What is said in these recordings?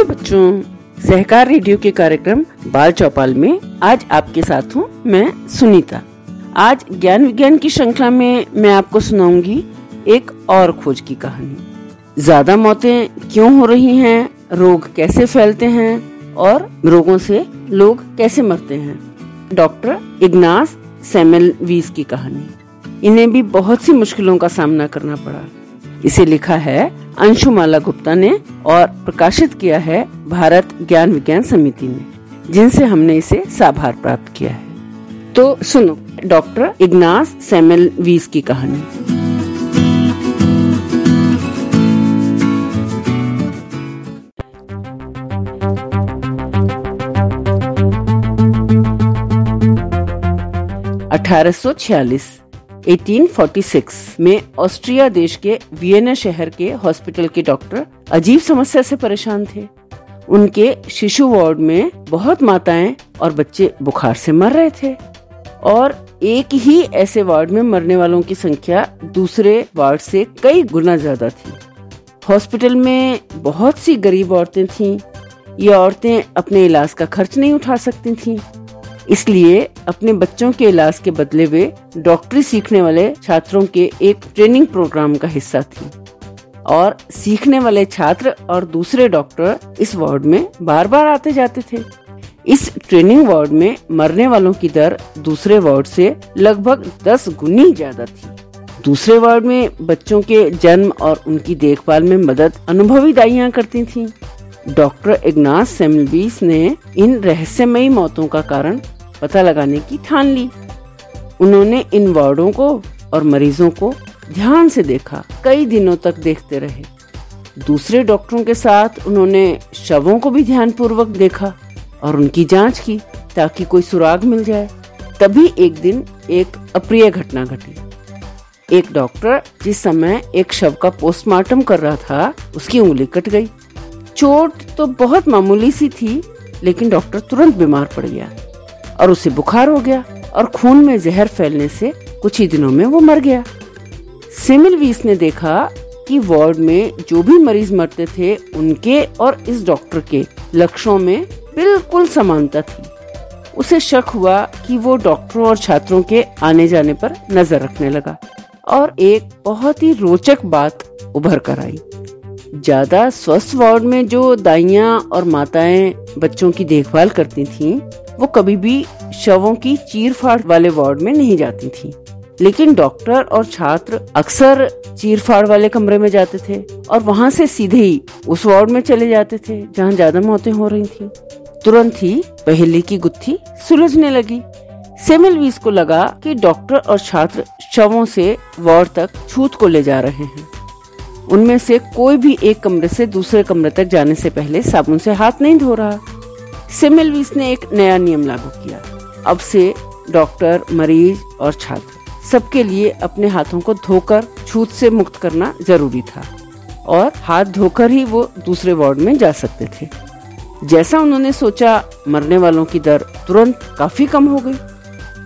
Hello बच्चों, सहकार radio के कार्यक्रम बाल चौपाल में आज आपके साथ हूँ मैं सुनीता। आज ज्ञान विज्ञान की श्रृंखला में मैं आपको सुनाऊँगी एक और खोज की कहानी। ज़्यादा मौतें क्यों हो रही हैं, रोग कैसे फैलते हैं और रोगों से लोग कैसे मरते हैं? डॉक्टर इग्नास सैमल वीस की कहानी। इन्हें भी बहुत सी मुश्किलों का सामना करना पड़ा। इसे लिखा है अंशुमाला गुप्ता ने और प्रकाशित किया है भारत ज्ञान विज्ञान समिति ने, जिनसे हमने इसे साभार प्राप्त किया है। तो सुनो, डॉक्टर इग्नास सैमल वीस की कहानी। अठारह सौ छियालीस 1846 में ऑस्ट्रिया देश के वियना शहर के हॉस्पिटल के डॉक्टर अजीब समस्या से परेशान थे उनके शिशु वार्ड में बहुत माताएँ और बच्चे बुखार से मर रहे थे और एक ही ऐसे वार्ड में मरने वालों की संख्या दूसरे वार्ड से कई गुना ज़्यादा थी हॉस्पिटल में बहुत सी गरीब औरतें थीं। ये औरतें अपने इलाज का खर्च नहीं उठा सकती थीं। इसलिए अपने बच्चों के इलाज के बदले वे डॉक्टरी सीखने वाले छात्रों के एक ट्रेनिंग प्रोग्राम का हिस्सा थी। और सीखने वाले छात्र और दूसरे डॉक्टर इस वार्ड में बार बार आते जाते थे। इस ट्रेनिंग वार्ड में मरने वालों की दर दूसरे वार्ड से लगभग दस गुनी ज़्यादा थी। दूसरे वार्ड में बच्चों के जन्म और उनकी देखभाल में मदद अनुभवी दाइयाँ करती थीं। डॉक्टर इग्नास सेमलबीस ने इन रहस्यमयी मौतों का कारण पता लगाने की ठान ली। उन्होंने इन वार्डों को और मरीजों को ध्यान से देखा, कई दिनों तक देखते रहे। दूसरे डॉक्टरों के साथ उन्होंने शवों को भी ध्यान पूर्वक देखा और उनकी जाँच की ताकि कोई सुराग मिल जाए। तभी एक दिन एक अप्रिय घटना घटी। एक डॉक्टर जिस समय एक शव का पोस्टमार्टम कर रहा था, उसकी उंगली कट गई। चोट तो बहुत मामूली सी थी, लेकिन डॉक्टर तुरंत बीमार पड़ गया। और उसे बुखार हो गया और खून में जहर फैलने से कुछ ही दिनों में वो मर गया। सिमिलवीस ने देखा कि वार्ड में जो भी मरीज़ मरते थे, उनके और इस डॉक्टर के लक्ष्यों में बिल्कुल समानता थी। उसे शक हुआ कि वो डॉक्टरों और छात्रों के आने जाने पर नज़र रखने लगा और एक बहुत ही रोचक बात उभर कर आई। ज़्यादा स्वस्थ वार्ड में जो दाइयाँ और माताएँ बच्चों की देखभाल करती थीं, वो कभी भी शवों की चीर फाड़ वाले वार्ड में नहीं जाती थीं। लेकिन डॉक्टर और छात्र अक्सर चीर फाड़ वाले कमरे में जाते थे और वहाँ से सीधे ही उस वार्ड में चले जाते थे जहाँ ज़्यादा मौतें हो रही थी। तुरंत ही पहले की गुत्थी सुलझने लगी। सेमिलवीस को लगा कि डॉक्टर और छात्र शवों से वार्ड तक छूत को ले जा रहे हैं। उनमें से कोई भी एक कमरे से दूसरे कमरे तक जाने से पहले साबुन से हाथ नहीं धो रहा। सिमिलवीस ने एक नया नियम लागू किया। अब से डॉक्टर, मरीज़ और छात्र सबके लिए अपने हाथों को धोकर, छूत से मुक्त करना ज़रूरी था और हाथ धोकर ही वो दूसरे वार्ड में जा सकते थे। जैसा उन्होंने सोचा, मरने वालों की दर तुरंत काफ़ी कम हो गई।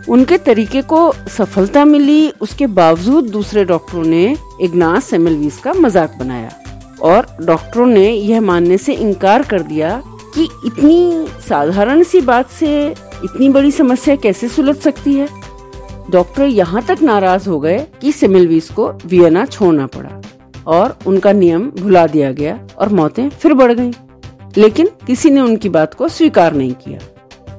उनके तरीके को सफलता मिली, उसके बावजूद दूसरे डॉक्टरों ने इग्नास सेमलवीस का मज़ाक बनाया। और डॉक्टरों ने यह मानने से इनकार कर दिया कि इतनी साधारण सी बात से इतनी बड़ी समस्या कैसे सुलझ सकती है? डॉक्टर यहाँ तक नाराज़ हो गए कि सिमिलवीस को वियना छोड़ना पड़ा और उनका नियम भुला दिया गया और मौतें फिर बढ़ गईं। लेकिन किसी ने उनकी बात को स्वीकार नहीं किया।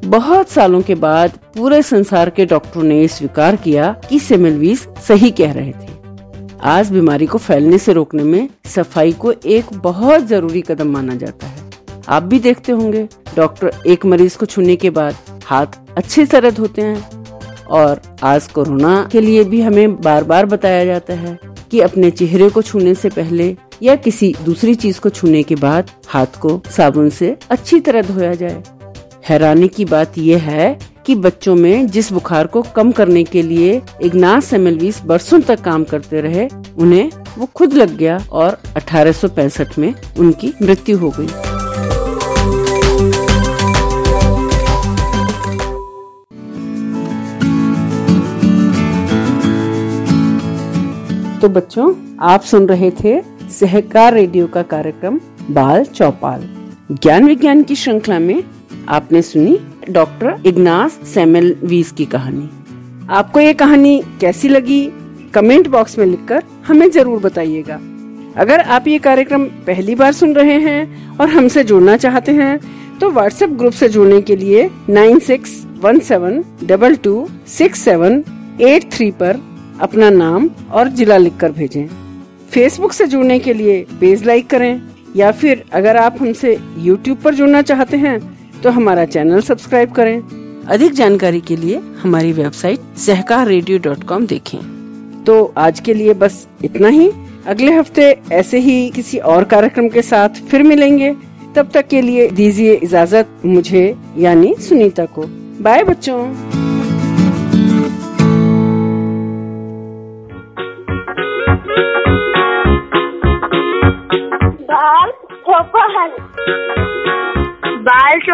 बहुत सालों के बाद पूरे संसार के डॉक्टरों ने स्वीकार किया कि सेमिलवीस सही कह रहे थे। आज बीमारी को फैलने से रोकने में सफ़ाई को एक बहुत ज़रूरी कदम माना जाता है। आप भी देखते होंगे, डॉक्टर एक मरीज़ को छूने के बाद हाथ अच्छी तरह धोते हैं। और आज कोरोना के लिए भी हमें बार बार बताया जाता है कि अपने चेहरे को छूने से पहले या किसी दूसरी चीज़ को छूने के बाद हाथ को साबुन से अच्छी तरह धोया जाए। हैरानी की बात यह है कि बच्चों में जिस बुखार को कम करने के लिए इग्नास सेमेलवीस बरसों तक काम करते रहे, उन्हें वो खुद लग गया और अठारह सौ पैंसठ में उनकी मृत्यु हो गई। तो बच्चों, आप सुन रहे थे सहकार रेडियो का कार्यक्रम बाल चौपाल। ज्ञान विज्ञान की श्रृंखला में आपने सुनी डॉक्टर इग्नास सैमल वीस की कहानी। आपको ये कहानी कैसी लगी? कमेंट बॉक्स में लिखकर हमें ज़रूर बताइएगा। अगर आप ये कार्यक्रम पहली बार सुन रहे हैं और हमसे जुड़ना चाहते हैं तो व्हाट्सएप ग्रुप से जुड़ने के लिए nine six one seven double two six seven eight three पर अपना नाम और जिला लिखकर भेजें। फेसबुक से जुड़ने के लिए पेज लाइक करें या फिर अगर आप हमसे यूट्यूब पर जुड़ना चाहते हैं तो हमारा चैनल सब्सक्राइब करें। अधिक जानकारी के लिए हमारी website Sahkar radio dot com देखें। तो आज के लिए बस इतना ही। अगले हफ़्ते ऐसे ही किसी और कार्यक्रम के साथ फिर मिलेंगे। तब तक के लिए दीजिए इजाज़त मुझे यानी सुनीता को। बाय बच्चों।